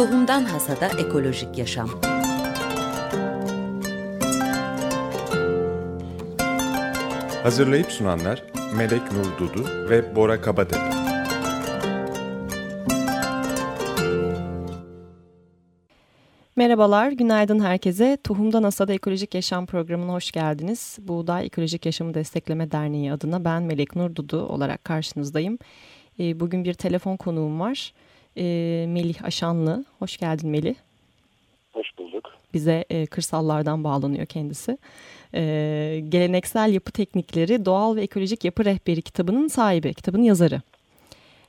Tohumdan Hasada Ekolojik Yaşam Hazırlayıp sunanlar Melek Nur Dudu ve Bora Kabatepe. Merhabalar, günaydın herkese. Tohumdan Hasada Ekolojik Yaşam programına hoş geldiniz. Buğday Ekolojik Yaşamı Destekleme Derneği adına ben Melek Nur Dudu olarak karşınızdayım. Ee, bugün bir telefon konuğum var. Ee, Melih Aşanlı. Hoş geldin Melih. Hoş bulduk. Bize e, kırsallardan bağlanıyor kendisi. Ee, Geleneksel Yapı Teknikleri Doğal ve Ekolojik Yapı Rehberi kitabının sahibi, kitabın yazarı.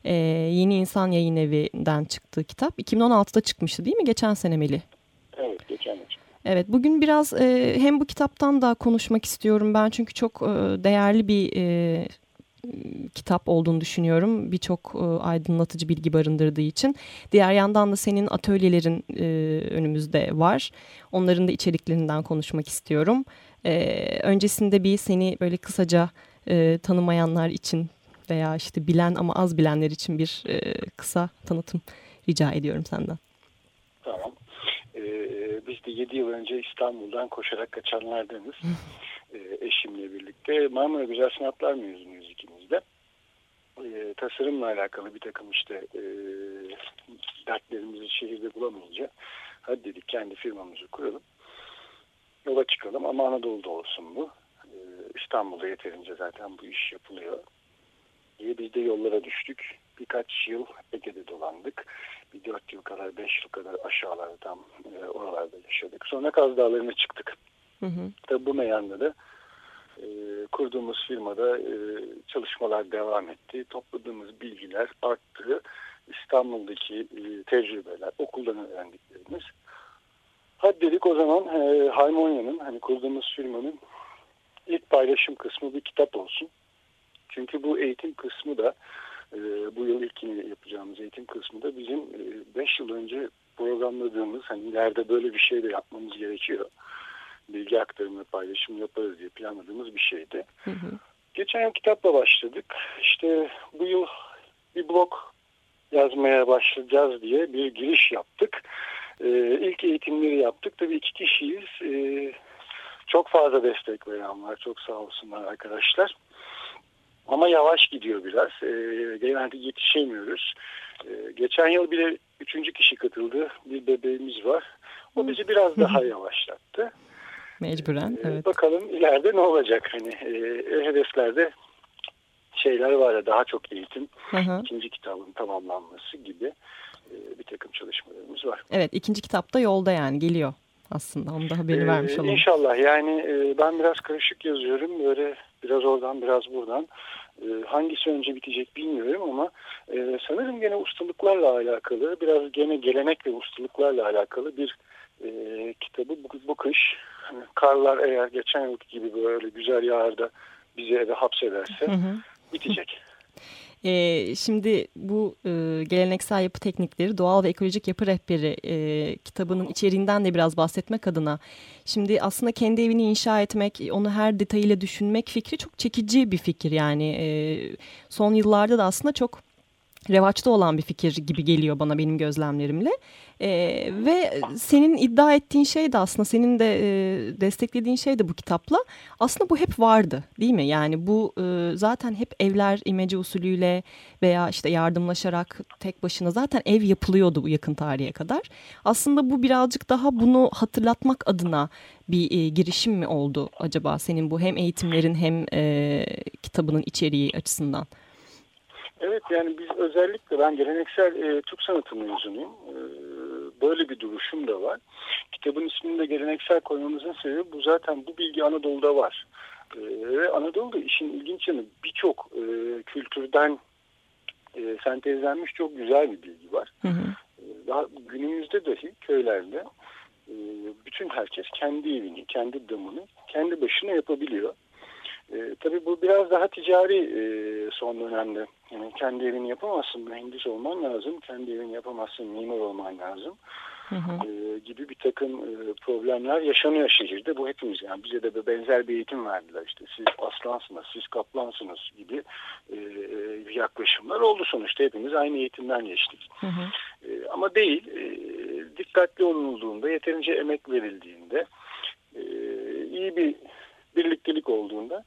Ee, Yeni İnsan Yayın Evi'nden çıktığı kitap. 2016'da çıkmıştı değil mi? Geçen sene Melih. Evet, geçen yıl. Evet, bugün biraz e, hem bu kitaptan da konuşmak istiyorum ben çünkü çok e, değerli bir e, kitap olduğunu düşünüyorum. Birçok e, aydınlatıcı bilgi barındırdığı için. Diğer yandan da senin atölyelerin e, önümüzde var. Onların da içeriklerinden konuşmak istiyorum. E, öncesinde bir seni böyle kısaca e, tanımayanlar için veya işte bilen ama az bilenler için bir e, kısa tanıtım rica ediyorum senden. Tamam. Ee, biz de 7 yıl önce İstanbul'dan koşarak kaçanlardanız. ee, eşimle birlikte. Marmara Güzel Sanatlar mezunuyuz ikimiz de. Ee, tasarımla alakalı bir takım işte e, dertlerimizi şehirde bulamayınca hadi dedik kendi firmamızı kuralım. Yola çıkalım ama Anadolu'da olsun bu. Ee, İstanbul'da yeterince zaten bu iş yapılıyor diye biz de yollara düştük. Birkaç yıl Ege'de dolandık. Bir dört yıl kadar, beş yıl kadar aşağılarda tam e, oralarda yaşadık. Sonra Kaz Dağları'na çıktık. Hı hı. Tabii bu meyanda da e, kurduğumuz firmada e, çalışmalar devam etti. Topladığımız bilgiler arttı. İstanbul'daki e, tecrübeler, okuldan öğrendiklerimiz. Hadi dedik o zaman e, Harmonya'nın, hani kurduğumuz firmanın ilk paylaşım kısmı bir kitap olsun. Çünkü bu eğitim kısmı da e, bu yıl ilkini yapacağımız eğitim kısmı da bizim 5 e, yıl önce programladığımız hani ileride böyle bir şey de yapmamız gerekiyor. Bilgi aktarımı paylaşım yaparız diye planladığımız bir şeydi. Hı hı. Geçen yıl kitapla başladık. İşte bu yıl bir blog yazmaya başlayacağız diye bir giriş yaptık. Ee, ilk eğitimleri yaptık. Tabii iki kişiyiz. Ee, çok fazla destek veren var. Çok sağ olsunlar arkadaşlar. Ama yavaş gidiyor biraz. E, genelde yetişemiyoruz. E, geçen yıl bile üçüncü kişi katıldı. Bir bebeğimiz var. O bizi biraz daha yavaşlattı. Mecburen, e, evet. Bakalım ileride ne olacak? Hani e, hedeflerde şeyler var ya daha çok eğitim, hı hı. ikinci kitabın tamamlanması gibi e, bir takım çalışmalarımız var. Evet, ikinci kitap da yolda yani geliyor aslında. Onu da haberini ee, vermiş olalım. İnşallah yani e, ben biraz karışık yazıyorum. Böyle biraz oradan biraz buradan. E, hangisi önce bitecek bilmiyorum ama e, sanırım gene ustalıklarla alakalı biraz gene gelenek ve ustalıklarla alakalı bir e, kitabı bu, bu kış hani karlar eğer geçen yıl gibi böyle güzel yağarda bizi eve hapsederse hı hı. bitecek. E, şimdi bu e, geleneksel yapı teknikleri doğal ve ekolojik yapı rehberi e, kitabının içeriğinden de biraz bahsetmek adına. Şimdi aslında kendi evini inşa etmek, onu her detayıyla düşünmek fikri çok çekici bir fikir. Yani e, son yıllarda da aslında çok revaçta olan bir fikir gibi geliyor bana benim gözlemlerimle. Ee, ve senin iddia ettiğin şey de aslında senin de e, desteklediğin şey de bu kitapla aslında bu hep vardı değil mi? Yani bu e, zaten hep evler imece usulüyle veya işte yardımlaşarak tek başına zaten ev yapılıyordu bu yakın tarihe kadar. Aslında bu birazcık daha bunu hatırlatmak adına bir e, girişim mi oldu acaba senin bu hem eğitimlerin hem e, kitabının içeriği açısından? Evet yani biz özellikle ben geleneksel e, Türk sanatı mezunuyum. E, böyle bir duruşum da var. Kitabın ismini de geleneksel koymamızın sebebi bu zaten bu bilgi Anadolu'da var. E, ve Anadolu'da işin ilginç yanı birçok e, kültürden e, sentezlenmiş çok güzel bir bilgi var. Hı hı. E, daha günümüzde dahi köylerde e, bütün herkes kendi evini, kendi damını kendi başına yapabiliyor. E, tabii bu biraz daha ticari e, son dönemde. Yani kendi evini yapamazsın, mühendis olman lazım. Kendi evini yapamazsın, mimar olman lazım. Hı hı. E, gibi bir takım e, problemler yaşanıyor şehirde. Bu hepimiz yani bize de benzer bir eğitim verdiler. İşte siz aslansınız, siz kaplansınız gibi e, yaklaşımlar oldu sonuçta. Hepimiz aynı eğitimden geçtik. Hı hı. E, ama değil. E, dikkatli olunduğunda, yeterince emek verildiğinde, e, iyi bir birliktelik olduğunda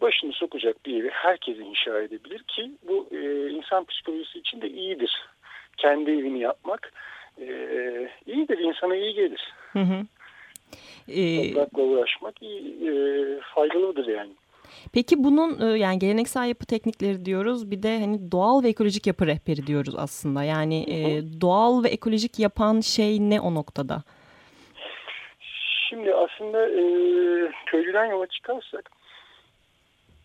başını sokacak bir evi herkes inşa edebilir ki bu e, insan psikolojisi için de iyidir. Kendi evini yapmak e, iyidir, insana iyi gelir. Hı hı. Ee, Toprakla uğraşmak iyi, e, faydalıdır yani. Peki bunun e, yani geleneksel yapı teknikleri diyoruz bir de hani doğal ve ekolojik yapı rehberi diyoruz aslında. Yani e, doğal ve ekolojik yapan şey ne o noktada? Şimdi aslında e, köylüden yola çıkarsak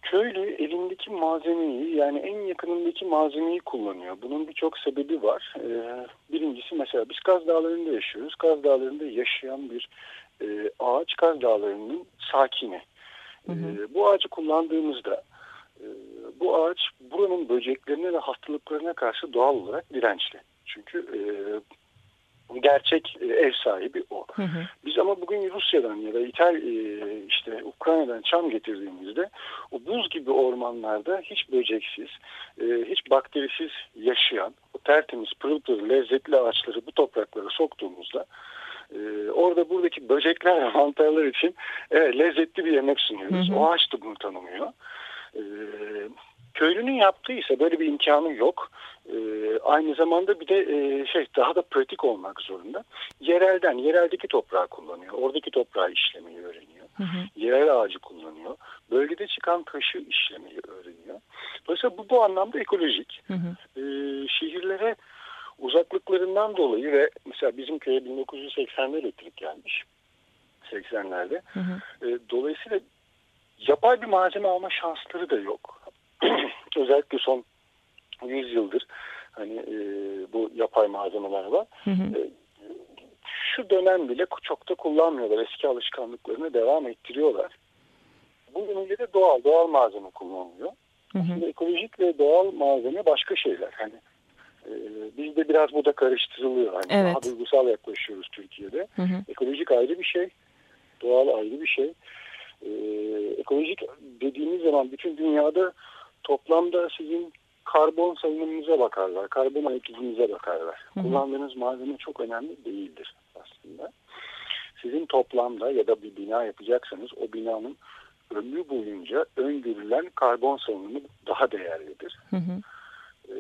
köylü elindeki malzemeyi yani en yakınındaki malzemeyi kullanıyor. Bunun birçok sebebi var. E, birincisi mesela biz Kaz Dağları'nda yaşıyoruz. Kaz Dağları'nda yaşayan bir e, ağaç Kaz Dağları'nın sakini. Hı hı. E, bu ağacı kullandığımızda e, bu ağaç buranın böceklerine ve hastalıklarına karşı doğal olarak dirençli. Çünkü e, gerçek e, ev sahibi o. Hı hı. Biz ama bugün Rusya'dan ya da İtal e, işte Ukrayna'dan çam getirdiğimizde o buz gibi ormanlarda hiç böceksiz, e, hiç bakterisiz yaşayan o tertemiz pırıl pırıl lezzetli ağaçları bu topraklara soktuğumuzda orada buradaki böcekler ve mantarlar için evet, lezzetli bir yemek sunuyoruz. Hı hı. O ağaç da bunu tanımıyor. Köylünün yaptığı ise böyle bir imkanı yok. E, aynı zamanda bir de e, şey daha da pratik olmak zorunda. Yerelden, yereldeki toprağı kullanıyor. Oradaki toprağı işlemeyi öğreniyor. Hı hı. Yerel ağacı kullanıyor. Bölgede çıkan taşı işlemeyi öğreniyor. Dolayısıyla bu bu anlamda ekolojik. Hı hı. E, şehirlere uzaklıklarından dolayı ve mesela bizim köye 1980'de elektrik gelmiş. 80'lerde. Hı hı. E, dolayısıyla yapay bir malzeme alma şansları da yok. Özellikle son 100 yıldır hani e, bu yapay malzemeler var. Hı hı. E, şu dönem bile çok da kullanmıyorlar. Eski alışkanlıklarını devam ettiriyorlar. Bu yönüyle de doğal, doğal malzeme kullanılıyor. Hı hı. Aslında ekolojik ve doğal malzeme başka şeyler. Hani e, bizde biraz bu da karıştırılıyor. Hani evet. Daha duygusal yaklaşıyoruz Türkiye'de. Hı hı. Ekolojik ayrı bir şey, doğal ayrı bir şey. E, ekolojik dediğimiz zaman bütün dünyada toplamda sizin karbon salınımınıza bakarlar, karbon ayak izinize bakarlar. Hı hı. Kullandığınız malzeme çok önemli değildir aslında. Sizin toplamda ya da bir bina yapacaksanız o binanın ömrü boyunca öngörülen karbon salınımı daha değerlidir. Hı hı. E,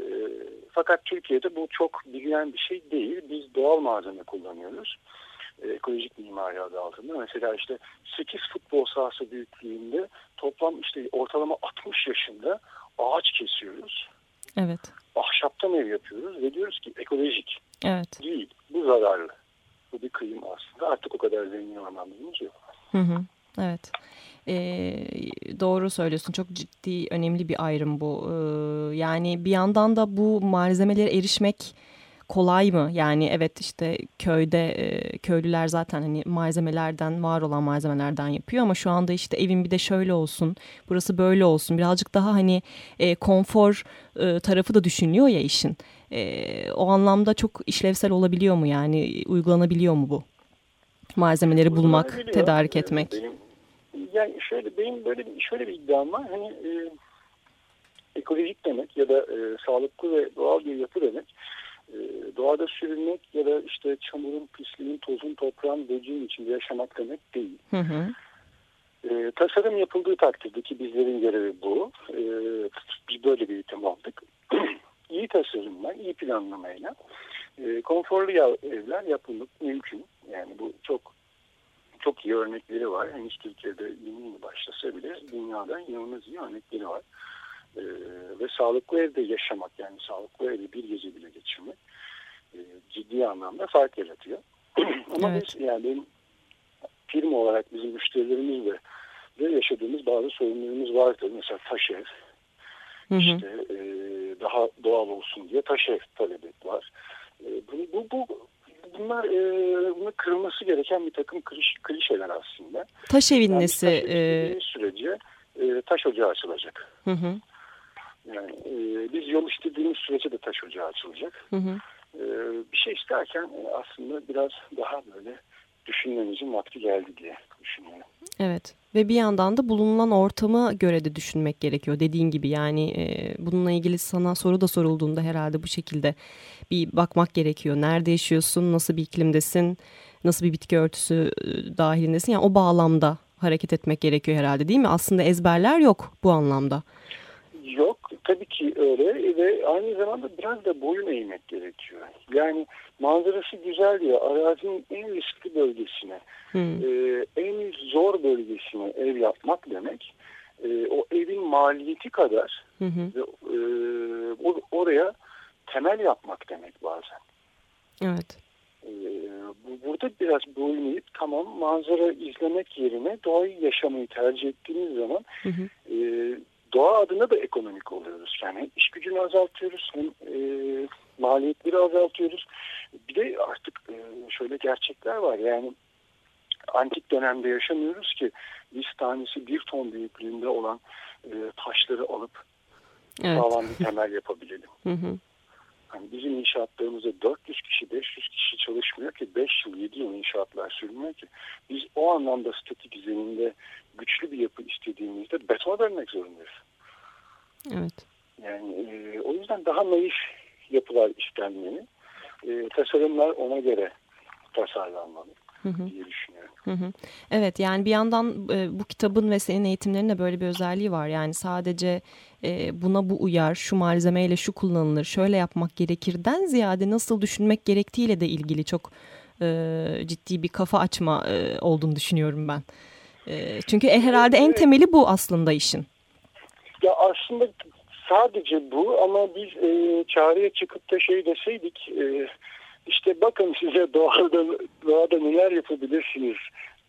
fakat Türkiye'de bu çok bilinen bir şey değil. Biz doğal malzeme kullanıyoruz. E, ekolojik mimari adı altında. Mesela işte 8 futbol sahası büyüklüğünde toplam işte ortalama 60 yaşında ağaç kesiyoruz. Evet. Ahşaptan ev yapıyoruz ve diyoruz ki ekolojik. Evet. Değil. Bu zararlı. Bu bir kıyım aslında. Artık o kadar zengin ormanlarımız yok. Hı hı. Evet. Ee, doğru söylüyorsun. Çok ciddi, önemli bir ayrım bu. Ee, yani bir yandan da bu malzemelere erişmek kolay mı? Yani evet işte köyde e, köylüler zaten hani malzemelerden var olan malzemelerden yapıyor ama şu anda işte evin bir de şöyle olsun, burası böyle olsun. Birazcık daha hani e, konfor e, tarafı da düşünülüyor ya işin. E, o anlamda çok işlevsel olabiliyor mu yani uygulanabiliyor mu bu? Malzemeleri bulmak, tedarik etmek. Benim, yani şöyle benim böyle bir, şöyle bir iddiam var. Hani e, ekolojik demek ya da e, sağlıklı ve doğal bir yapı doğada sürünmek ya da işte çamurun, pisliğin, tozun, toprağın, böceğin içinde yaşamak demek değil. Hı hı. E, tasarım yapıldığı takdirde ki bizlerin görevi bu. E, biz böyle bir eğitim aldık. iyi tasarımla, iyi planlamayla e, konforlu evler yapılmak mümkün. Yani bu çok çok iyi örnekleri var. Henüz Türkiye'de yeni yeni başlasa bile dünyada inanılmaz iyi örnekleri var. Ee, ve sağlıklı evde yaşamak yani sağlıklı evde bir gece bile geçirmek e, ciddi anlamda fark yaratıyor. Ama evet. biz yani benim firma olarak bizim müşterilerimizle de yaşadığımız bazı sorunlarımız vardır. Mesela taş ev. Hı hı. İşte e, daha doğal olsun diye taş ev talebi var. E, bu, bu, bu bunlar e, bunun kırılması gereken bir takım kliş, klişeler aslında. Taş evin yani nesi? Taş e... sürece e, taş ocağı açılacak. Hı hı. Yani e, biz yol istediğimiz sürece de taş ocağı açılacak. Hı hı. E, bir şey isterken aslında biraz daha böyle düşünmemizin vakti geldi diye düşünüyorum. Evet ve bir yandan da bulunan ortama göre de düşünmek gerekiyor dediğin gibi yani e, bununla ilgili sana soru da sorulduğunda herhalde bu şekilde bir bakmak gerekiyor. Nerede yaşıyorsun, nasıl bir iklimdesin, nasıl bir bitki örtüsü e, dahilindesin yani o bağlamda hareket etmek gerekiyor herhalde değil mi? Aslında ezberler yok bu anlamda. Yok tabii ki öyle ve aynı zamanda biraz da boyun eğmek gerekiyor. Yani manzarası güzel ya arazinin en riskli bölgesine, hmm. e, en zor bölgesine ev yapmak demek e, o evin maliyeti kadar hı e, oraya temel yapmak demek bazen. Evet. E, burada biraz boyun eğip tamam manzara izlemek yerine doğayı yaşamayı tercih ettiğiniz zaman hı hı. E, doğa adına da ekonomik oluyoruz. Yani iş gücünü azaltıyoruz hem e, maliyetleri azaltıyoruz. Bir de artık e, şöyle gerçekler var yani antik dönemde yaşamıyoruz ki biz tanesi bir ton büyüklüğünde olan e, taşları alıp evet. sağlam bir temel yapabilelim. Hı hı. Yani bizim inşaatlarımızda 400 kişi, 500 kişi çalışmıyor ki 5 yıl, 7 yıl inşaatlar sürmüyor ki. Biz o anlamda statik zeminde güçlü bir yapı istediğimizde beton vermek zorundayız. Evet. Yani e, o yüzden daha naif yapılar istenmeli. E, tasarımlar ona göre tasarlanmalı hı hı. diye düşünüyorum. Hı hı. Evet yani bir yandan e, bu kitabın ve senin eğitimlerin de böyle bir özelliği var. Yani sadece e, buna bu uyar, şu malzemeyle şu kullanılır, şöyle yapmak gerekirden ziyade nasıl düşünmek gerektiğiyle de ilgili çok e, ciddi bir kafa açma e, olduğunu düşünüyorum ben. E, çünkü herhalde en temeli bu aslında işin. Ya aslında sadece bu ama biz e, çağrıya çıkıp da şey deseydik e, işte bakın size doğada, doğada neler yapabilirsiniz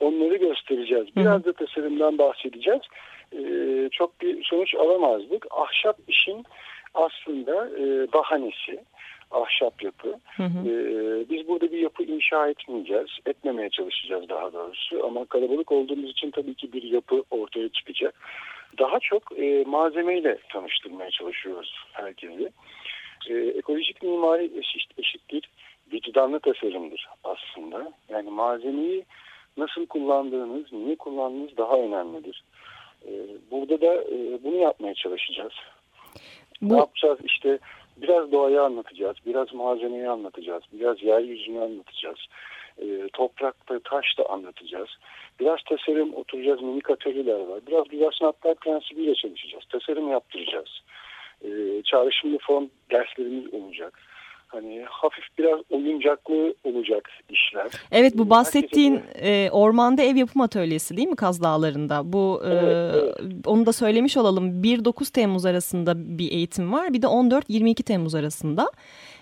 onları göstereceğiz. Biraz da tasarımdan bahsedeceğiz. E, çok bir sonuç alamazdık. Ahşap işin aslında e, bahanesi ahşap yapı. Hı hı. Ee, biz burada bir yapı inşa etmeyeceğiz. Etmemeye çalışacağız daha doğrusu. Ama kalabalık olduğumuz için tabii ki bir yapı ortaya çıkacak. Daha çok e, malzemeyle tanıştırmaya çalışıyoruz herkesi. E, ekolojik mimari eşit, eşittir vicdanlı tasarımdır aslında. Yani malzemeyi nasıl kullandığınız, niye kullandığınız daha önemlidir. E, burada da e, bunu yapmaya çalışacağız. Bu... Ne yapacağız? İşte biraz doğayı anlatacağız, biraz malzemeyi anlatacağız, biraz yeryüzünü anlatacağız. E, toprakta, taş da anlatacağız. Biraz tasarım oturacağız, minik atölyeler var. Biraz güzel sanatlar prensibiyle çalışacağız. Tasarım yaptıracağız. E, çağrışımlı form derslerimiz olacak hani hafif biraz oyuncaklı olacak işler. Evet bu bahsettiğin Herkese... e, ormanda ev yapım atölyesi değil mi Kaz Dağları'nda? Bu e, evet, evet. onu da söylemiş olalım. 1-9 Temmuz arasında bir eğitim var. Bir de 14-22 Temmuz arasında.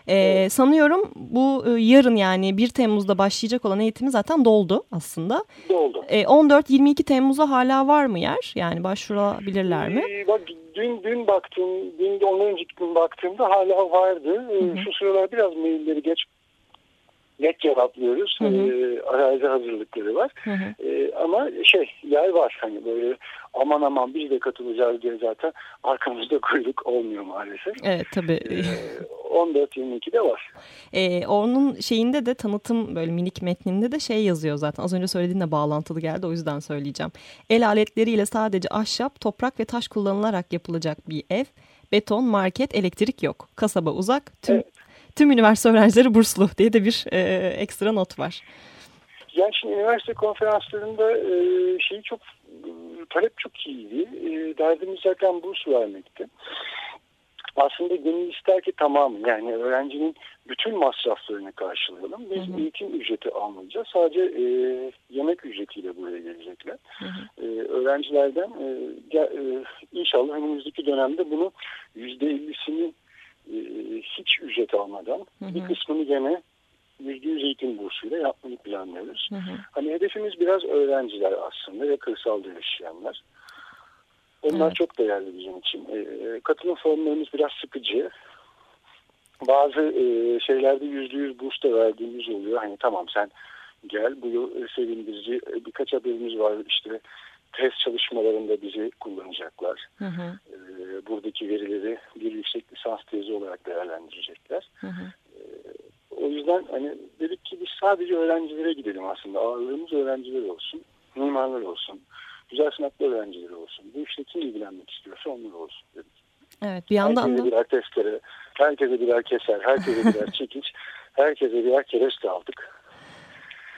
Evet. Sanıyorum bu e, yarın yani 1 Temmuz'da başlayacak olan eğitimi zaten doldu aslında. Doldu. Ee, 14-22 Temmuz'a hala var mı yer? Yani başvurabilirler mi? Ee, bak dün dün baktım, dün de ondan önceki gün baktığımda hala vardı. Hı. Şu sıralar biraz mailleri geç net cevaplıyoruz. Hı hı. E, arazi hazırlıkları var. Hı hı. E, ama şey yer var hani böyle aman aman biz de katılacağız diye zaten arkamızda kuyruk olmuyor maalesef. Evet tabii. E, 14-22'de var. E, onun şeyinde de tanıtım böyle minik metninde de şey yazıyor zaten. Az önce söylediğinle bağlantılı geldi o yüzden söyleyeceğim. El aletleriyle sadece ahşap, toprak ve taş kullanılarak yapılacak bir ev. Beton, market, elektrik yok. Kasaba uzak, tüm evet tüm üniversite öğrencileri burslu diye de bir e, ekstra not var. Yani şimdi üniversite konferanslarında e, şeyi çok talep çok iyiydi. E, derdimiz zaten burs vermekti. Aslında gönül ister ki tamamı yani öğrencinin bütün masraflarını karşılayalım. Biz hı hı. eğitim ücreti almayacağız. Sadece e, yemek ücretiyle buraya gelecekler. Hı hı. E, öğrencilerden e, e, inşallah önümüzdeki dönemde bunu %50'sini e, hiç ücret almadan hı hı. bir kısmını gene yüzde yüz eğitim bursuyla yapmayı planlıyoruz. Hı hı. Hani hedefimiz biraz öğrenciler aslında ve kırsalda yaşayanlar. Onlar evet. çok değerli bizim için. E, katılım formlarımız biraz sıkıcı. Bazı e, şeylerde yüzde yüz burs da verdiğimiz oluyor. Hani tamam sen gel bu yıl sevindirici birkaç haberimiz var işte test çalışmalarında bizi kullanacaklar. Hı hı. E, buradaki verileri bir yüksek lisans tezi olarak değerlendirecekler. Hı hı. E, o yüzden hani dedik ki biz sadece öğrencilere gidelim aslında. Ağırlığımız öğrenciler olsun, mimarlar olsun, güzel sanatlar öğrencileri olsun. Bu işte kim ilgilenmek istiyorsa onlar olsun dedik. Evet bir yandan herkese da... birer testere, herkese birer keser, herkese birer çekiç, herkese birer kereste aldık.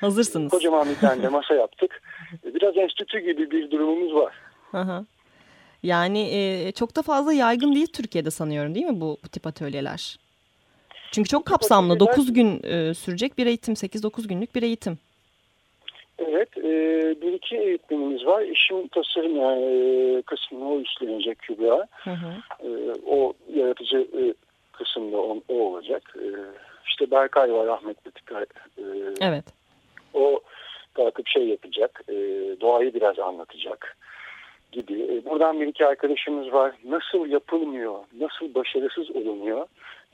Hazırsınız. Kocaman bir tane de masa yaptık. Biraz enstitü gibi bir durumumuz var. Hı Yani e, çok da fazla yaygın değil Türkiye'de sanıyorum değil mi bu, bu tip atölyeler? Çünkü çok kapsamlı. Atölyeler... 9 gün e, sürecek bir eğitim. 8-9 günlük bir eğitim. Evet. E, bir iki eğitimimiz var. İşin tasarım e, kısmını o üstlenecek Kübra. Hı hı. E, o yaratıcı e, kısımda o, o olacak. E, işte Berkay var, Ahmet Betikay. E, evet. O kalkıp şey yapacak, e, doğayı biraz anlatacak gibi. E, buradan bir iki arkadaşımız var. Nasıl yapılmıyor, nasıl başarısız olunuyor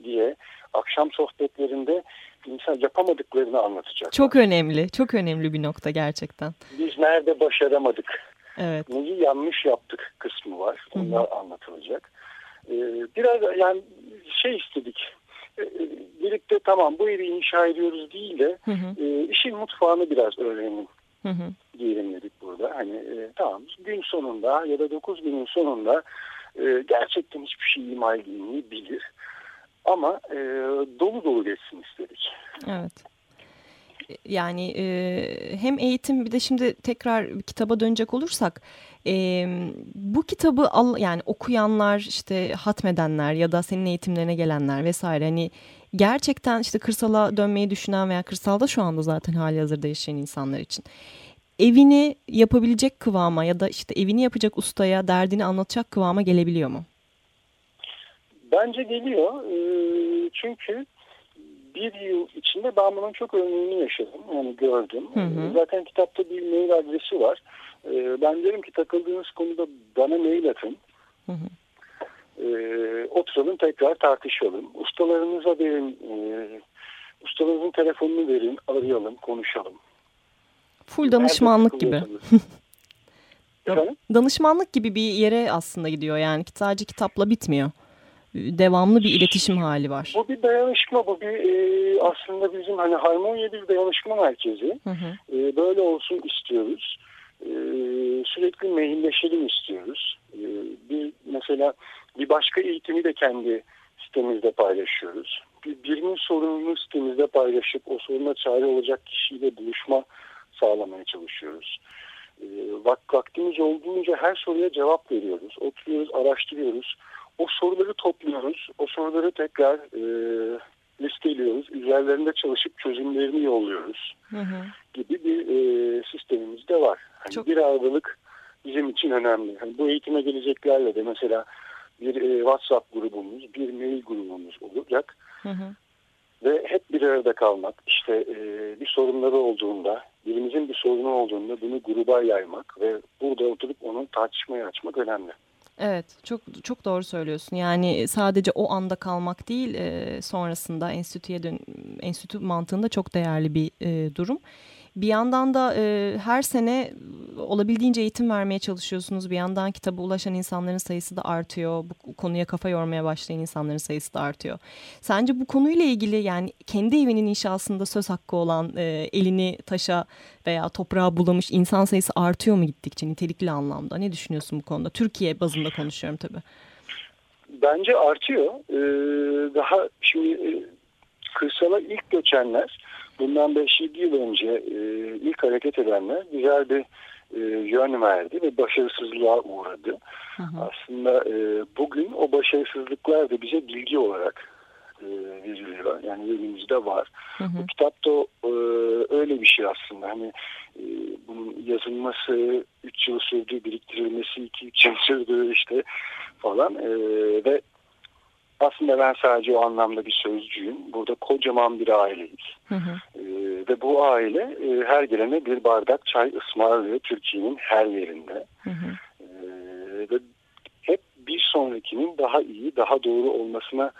diye akşam sohbetlerinde insan yapamadıklarını anlatacak. Çok önemli, çok önemli bir nokta gerçekten. Biz nerede başaramadık, evet. neyi yanlış yaptık kısmı var. Onlar Hı -hı. anlatılacak. E, biraz yani şey istedik, birlikte tamam bu evi inşa ediyoruz değil de hı hı. E, işin mutfağını biraz öğrenin hı hı. diyelim dedik burada. Hani e, tamam gün sonunda ya da 9 günün sonunda e, gerçekten hiçbir şey imal bilir. Ama e, dolu dolu geçsin istedik. Evet. Yani e, hem eğitim bir de şimdi tekrar kitaba dönecek olursak e, bu kitabı al yani okuyanlar işte hatmedenler ya da senin eğitimlerine gelenler vesaire hani gerçekten işte kırsala dönmeyi düşünen veya kırsalda şu anda zaten hali hazırda yaşayan insanlar için evini yapabilecek kıvama ya da işte evini yapacak ustaya derdini anlatacak kıvama gelebiliyor mu? Bence geliyor. Çünkü bir yıl içinde ben bunun çok örneğini yaşadım. Yani gördüm. Hı hı. Zaten kitapta bir mail adresi var. Ben derim ki takıldığınız konuda bana mail atın. Hı hı. Oturalım tekrar tartışalım. Ustalarınıza verin. Ustalarınızın telefonunu verin. Arayalım, konuşalım. Full danışmanlık gibi. danışmanlık gibi bir yere aslında gidiyor yani sadece kitapla bitmiyor devamlı bir iletişim hali var. Bu bir dayanışma, bu bir e, aslında bizim hani harmonya bir dayanışma merkezi. Hı hı. E, böyle olsun istiyoruz. E, sürekli mehilleşelim istiyoruz. E, bir mesela bir başka eğitimi de kendi sitemizde paylaşıyoruz. Bir, birinin sorununu sitemizde paylaşıp o soruna çare olacak kişiyle buluşma sağlamaya çalışıyoruz. E, vaktimiz olduğunca her soruya cevap veriyoruz. Oturuyoruz, araştırıyoruz o soruları topluyoruz. O soruları tekrar e, listeliyoruz. Üzerlerinde çalışıp çözümlerini yolluyoruz. Hı hı. Gibi bir e, sistemimiz de var. Hani Çok... Bir aralık bizim için önemli. Hani bu eğitime geleceklerle de mesela bir e, WhatsApp grubumuz, bir mail grubumuz olacak. Hı hı. Ve hep bir arada kalmak, işte e, bir sorunları olduğunda, birimizin bir sorunu olduğunda bunu gruba yaymak ve burada oturup onun tartışmaya açmak önemli. Evet çok çok doğru söylüyorsun. Yani sadece o anda kalmak değil e, sonrasında enstitüye dön enstitü mantığında çok değerli bir e, durum. Bir yandan da e, her sene olabildiğince eğitim vermeye çalışıyorsunuz. Bir yandan kitaba ulaşan insanların sayısı da artıyor. Bu konuya kafa yormaya başlayan insanların sayısı da artıyor. Sence bu konuyla ilgili yani kendi evinin inşasında söz hakkı olan e, elini taşa veya toprağa bulamış insan sayısı artıyor mu gittikçe nitelikli anlamda? Ne düşünüyorsun bu konuda? Türkiye bazında konuşuyorum tabii. Bence artıyor. Ee, daha şimdi e, kırsala ilk göçenler bundan 5-7 yıl önce e, ilk hareket edenler güzel bir e, yön verdi ve başarısızlığa uğradı. Hı hı. Aslında e, bugün o başarısızlıklar da bize bilgi olarak e, veriliyor. Yani elimizde var. Hı hı. Bu kitapta e, öyle bir şey aslında. Hani e, bunun yazılması 3 yıl sürdü, biriktirilmesi 2-3 yıl sürdü işte falan. E, ve aslında ben sadece o anlamda bir sözcüyüm. Burada kocaman bir aileyiz. Hı hı. E, ve bu aile e, her gelene bir bardak çay ısmarlıyor Türkiye'nin her yerinde. Hı hı. E, ve hep bir sonrakinin daha iyi, daha doğru olmasına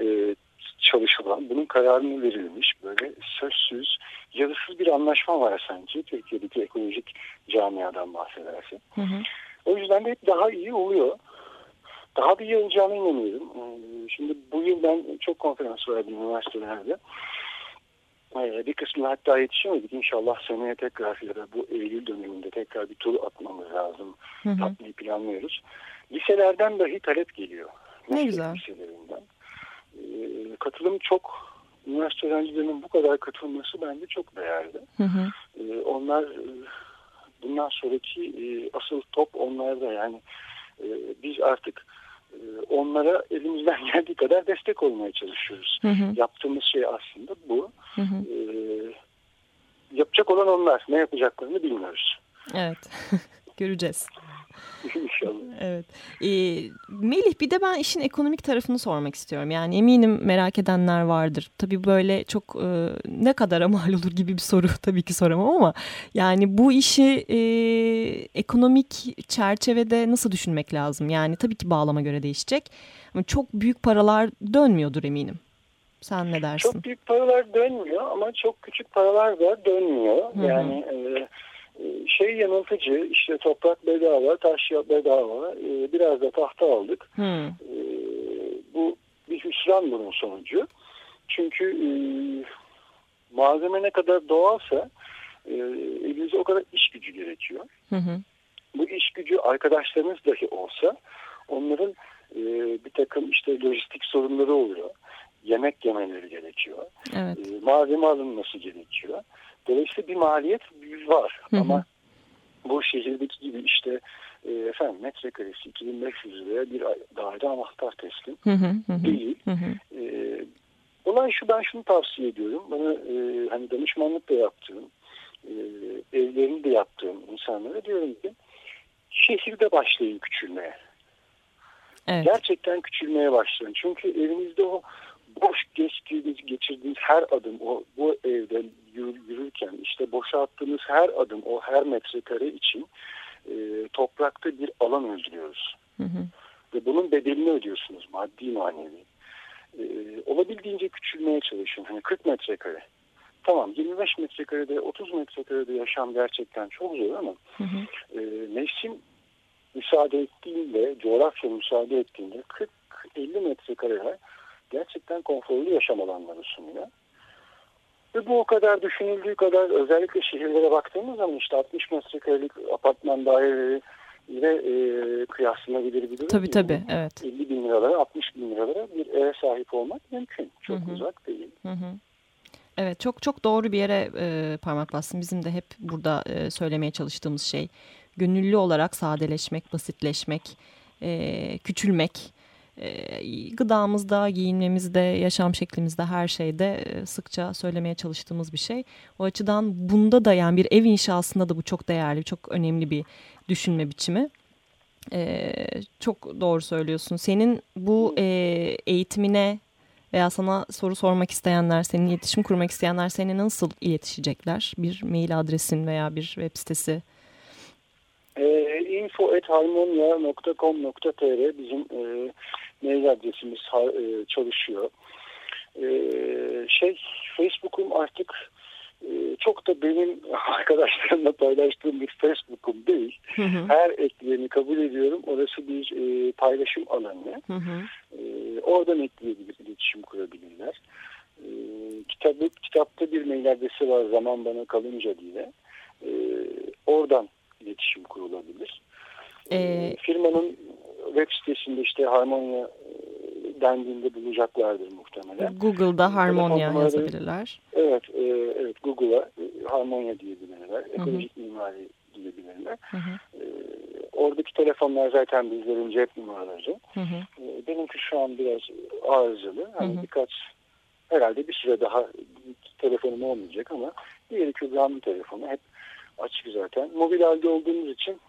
e, çalışılan, bunun kararını verilmiş böyle sözsüz, yazısız bir anlaşma var sanki Türkiye'deki ekolojik camiadan bahsedersin. Hı hı. O yüzden de hep daha iyi oluyor. Daha da iyi olacağına inanıyorum. Ee, şimdi bu yıl ben çok konferans verdim üniversitelerde. bir kısmı hatta yetişemedik. İnşallah seneye tekrar ya da bu Eylül döneminde tekrar bir tur atmamız lazım. Hı hı. Atmayı planlıyoruz. Liselerden dahi talep geliyor. Ne güzel. Liselerinden. Ee, katılım çok üniversite öğrencilerinin bu kadar katılması bence çok değerli. Hı hı. Ee, onlar e, bundan sonraki e, asıl top onlarda yani e, biz artık onlara elimizden geldiği kadar destek olmaya çalışıyoruz. Hı hı. Yaptığımız şey aslında bu. Hı hı. E, yapacak olan onlar. Ne yapacaklarını bilmiyoruz. Evet. Göreceğiz. İnşallah. Evet. Ee, Melih bir de ben işin ekonomik tarafını sormak istiyorum. Yani eminim merak edenler vardır. Tabii böyle çok e, ne kadara mal olur gibi bir soru tabii ki soramam ama yani bu işi e, ekonomik çerçevede nasıl düşünmek lazım? Yani tabii ki bağlama göre değişecek. Ama çok büyük paralar dönmüyordur eminim. Sen ne dersin? Çok büyük paralar dönmüyor ama çok küçük paralar da dönmüyor. Hı -hı. Yani e, şey yanıltıcı işte toprak bedava, taş bedava, ee, biraz da tahta aldık. Hmm. Bu bir hüsran bunun sonucu. Çünkü e, malzeme ne kadar doğalsa e, elinize o kadar iş gücü gerekiyor. Hı Bu iş gücü arkadaşlarınız dahi olsa onların e, bir takım işte lojistik sorunları oluyor. Yemek yemeleri gerekiyor. Evet. Malzeme alınması gerekiyor. Dolayısıyla bir maliyet var hı hı. ama bu şehirdeki gibi işte e, efendim metrekaresi 2500 liraya bir daire anahtar teslim hı hı hı. değil. Hı hı. E, olay şu ben şunu tavsiye ediyorum. Bana e, hani danışmanlık da yaptığım, e, evlerini de yaptığım insanlara diyorum ki şehirde başlayın küçülmeye. Evet. Gerçekten küçülmeye başlayın. Çünkü evinizde o boş geçtiğiniz, geçirdiğiniz her adım o bu evde yürürken işte boşalttığınız her adım o her metrekare için e, toprakta bir alan. Hı hı. Ve bunun bedelini ödüyorsunuz maddi manevi. E, olabildiğince küçülmeye çalışın. Hani 40 metrekare. Tamam 25 metrekarede 30 metrekarede yaşam gerçekten çok zor ama hı hı. E, mevsim müsaade ettiğinde, coğrafya müsaade ettiğinde 40-50 metrekareler gerçekten konforlu yaşam alanları sunuyor. Ve bu o kadar düşünüldüğü kadar özellikle şehirlere baktığımız zaman işte 60 metrekarelik apartman daireleri ile e, kıyaslanabilir bir durum. Tabii tabii evet. 50 bin liralara 60 bin liralara bir eve sahip olmak mümkün. Çok hı hı. uzak değil. Hı hı. Evet çok çok doğru bir yere e, parmak bastın. Bizim de hep burada e, söylemeye çalıştığımız şey gönüllü olarak sadeleşmek, basitleşmek, e, küçülmek e, gıdamızda, giyinmemizde, yaşam şeklimizde her şeyde e, sıkça söylemeye çalıştığımız bir şey. O açıdan bunda da yani bir ev inşasında da bu çok değerli, çok önemli bir düşünme biçimi. Ee, çok doğru söylüyorsun. Senin bu e, eğitimine veya sana soru sormak isteyenler, senin iletişim kurmak isteyenler seni nasıl iletişecekler? Bir mail adresin veya bir web sitesi? E, info.harmonia.com.tr bizim e, mail adresimiz e, çalışıyor. E, şey Facebook'um artık e, çok da benim arkadaşlarımla paylaştığım bir Facebook'um değil. Hı hı. Her ekleyeni kabul ediyorum. Orası bir e, paylaşım alanı. Hı hı. E, oradan ekleyebilir, iletişim kurabilirler. E, kitabı, kitapta bir mail adresi var zaman bana kalınca diye. E, oradan iletişim kurulabilir. Ee, firmanın web sitesinde işte Harmonia e, dendiğinde bulacaklardır muhtemelen. Google'da Harmonia yazabilirler. Evet, e, evet Google'a e, Harmonia diyebilirler. Ekolojik mimari diyebilirler. Hı hı. E, oradaki telefonlar zaten bizlerin cep numaraları. Hı hı. E, benimki şu an biraz arızalı. Hani hı hı. birkaç herhalde bir süre daha telefonum olmayacak ama diğeri Kübra'nın telefonu hep açık zaten. Mobil halde olduğumuz için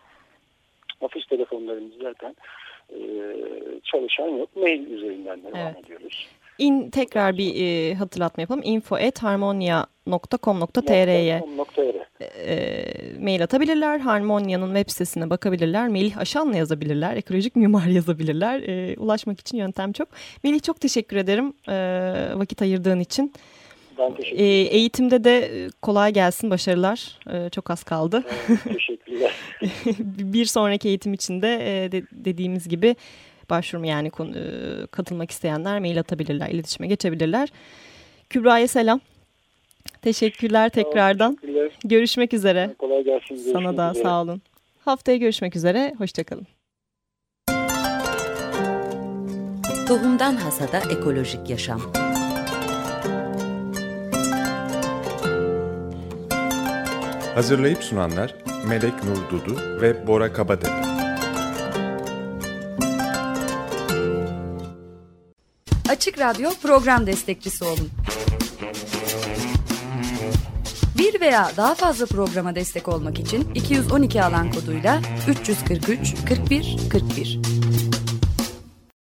ofis telefonlarımız zaten e, çalışan yok. Mail üzerinden devam evet. ediyoruz. İn, tekrar bir e, hatırlatma yapalım. info at harmonia.com.tr'ye e, mail atabilirler. Harmonia'nın web sitesine bakabilirler. Melih Aşan'la yazabilirler. Ekolojik mimar yazabilirler. E, ulaşmak için yöntem çok. Melih çok teşekkür ederim e, vakit ayırdığın için. Ben teşekkür ee, ederim. eğitimde de e, kolay gelsin, başarılar. Ee, çok az kaldı. teşekkürler. bir sonraki eğitim için de, e, de dediğimiz gibi başvurma yani e, katılmak isteyenler mail atabilirler, iletişime geçebilirler. Kübra'ya selam. Teşekkürler tekrardan. Teşekkürler. Görüşmek üzere. Kolay gelsin. Sana da üzere. sağ olun. Haftaya görüşmek üzere. Hoşçakalın. Tohumdan Hasada Ekolojik Yaşam Hazırlayıp sunanlar Melek Nur Dudu ve Bora Kabatepe. Açık Radyo program destekçisi olun. Bir veya daha fazla programa destek olmak için 212 alan koduyla 343 41 41.